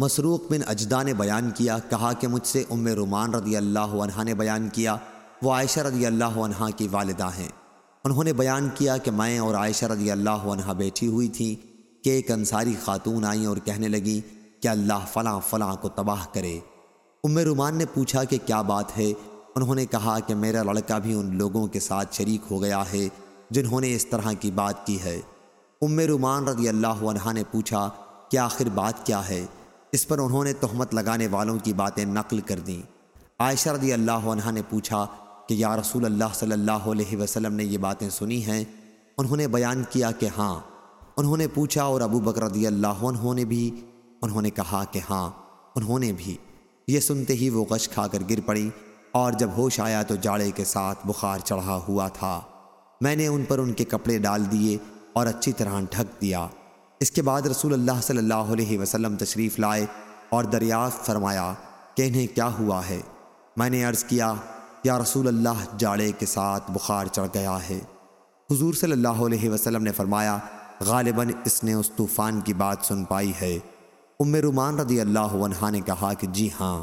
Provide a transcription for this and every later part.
مسروق بن اجدہ نے بیان کیا، کہا کہ مجھ سے ام رومان رضی اللہ عنہ نے بیان کیا، وہ عائشہ رضی اللہ عنہ کی والدہ ہیں۔ انہوں نے بیان کیا کہ میں اور عائشہ رضی اللہ عنہ بیٹھی ہوئی تھی، کہ ایک انصاری خاتون آئیں اور کہنے لگی کہ اللہ فلاں فلاں کو تباہ کرے۔ ام رومان نے پوچھا کہ کیا بات ہے؟ انہوں نے کہا کہ میرا لڑکا بھی ان لوگوں کے ساتھ شریک ہو گیا ہے جنہوں نے اس طرح کی بات کی ہے۔ ام رومان رضی اللہ عنہ نے پوچھا، کہ آخر بات کیا ہے؟ اس پر انہوں نے تہمت لگانے والوں کی باتیں نقل کر دیں۔ عائشہ رضی اللہ عنہ نے پوچھا کہ یا رسول اللہ صلی اللہ علیہ وسلم نے یہ باتیں سنی ہیں؟ انہوں نے بیان کیا کہ ہاں۔ انہوں نے پوچھا اور ابو بکر رضی اللہ عنہ نے بھی، انہوں نے کہا کہ ہاں۔ انہوں نے بھی۔ یہ سنتے ہی وہ غش کھا کر گر پڑی اور جب ہوش آیا تو جاڑے کے ساتھ بخار چڑھا ہوا تھا۔ میں نے ان پر ان کے کپڑے ڈال دیے اور اچھی طرح ڈھک دیا۔ اس کے بعد رسول اللہ صلی اللہ علیہ وسلم تشریف لائے اور دریافت فرمایا کہ انہیں کیا ہوا ہے؟ میں نے عرض کیا، یا رسول اللہ، جاڑے کے ساتھ بخار چڑھ گیا ہے۔ حضور صلی اللہ علیہ وسلم نے فرمایا، غالباً اس نے اس طوفان کی بات سن پائی ہے۔ ام رومان رضی اللہ عنہ نے کہا کہ جی ہاں۔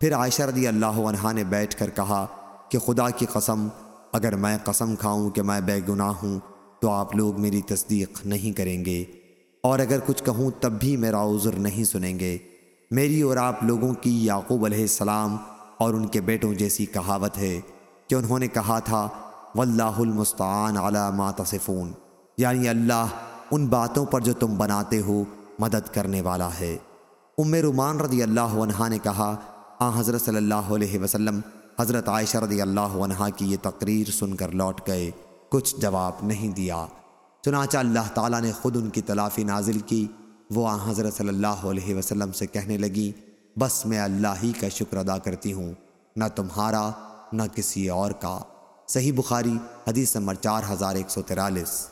پھر عائشہ رضی اللہ عنہ نے بیٹھ کر کہا کہ خدا کی قسم، اگر میں قسم کھاؤں کہ میں بے گناہ ہوں، تو آپ لوگ میری تصدیق نہیں کریں گے۔ اور اگر کچھ کہوں تب بھی میرا عذر نہیں سنیں گے۔ میری اور آپ لوگوں کی یعقوب علیہ السلام اور ان کے بیٹوں جیسی کہاوت ہے کہ انہوں نے کہا تھا، واللہ المستعان علی ما تصفون یعنی اللہ ان باتوں پر جو تم بناتے ہو مدد کرنے والا ہے۔ ام رومان رضی اللہ عنہ نے کہا، آ حضرت صلی اللہ علیہ وسلم، حضرت عائشہ رضی اللہ عنہ کی یہ تقریر سن کر لوٹ گئے، کچھ جواب نہیں دیا۔ چنانچہ اللہ تعالیٰ نے خود ان کی تلافی نازل کی۔ وہ آن حضرت صلی اللہ علیہ وسلم سے کہنے لگی بس میں اللہ ہی کا شکر ادا کرتی ہوں، نہ تمہارا، نہ کسی اور کا۔ صحیح بخاری، حدیث نمبر چار ہزار ایک سو تیرالیس۔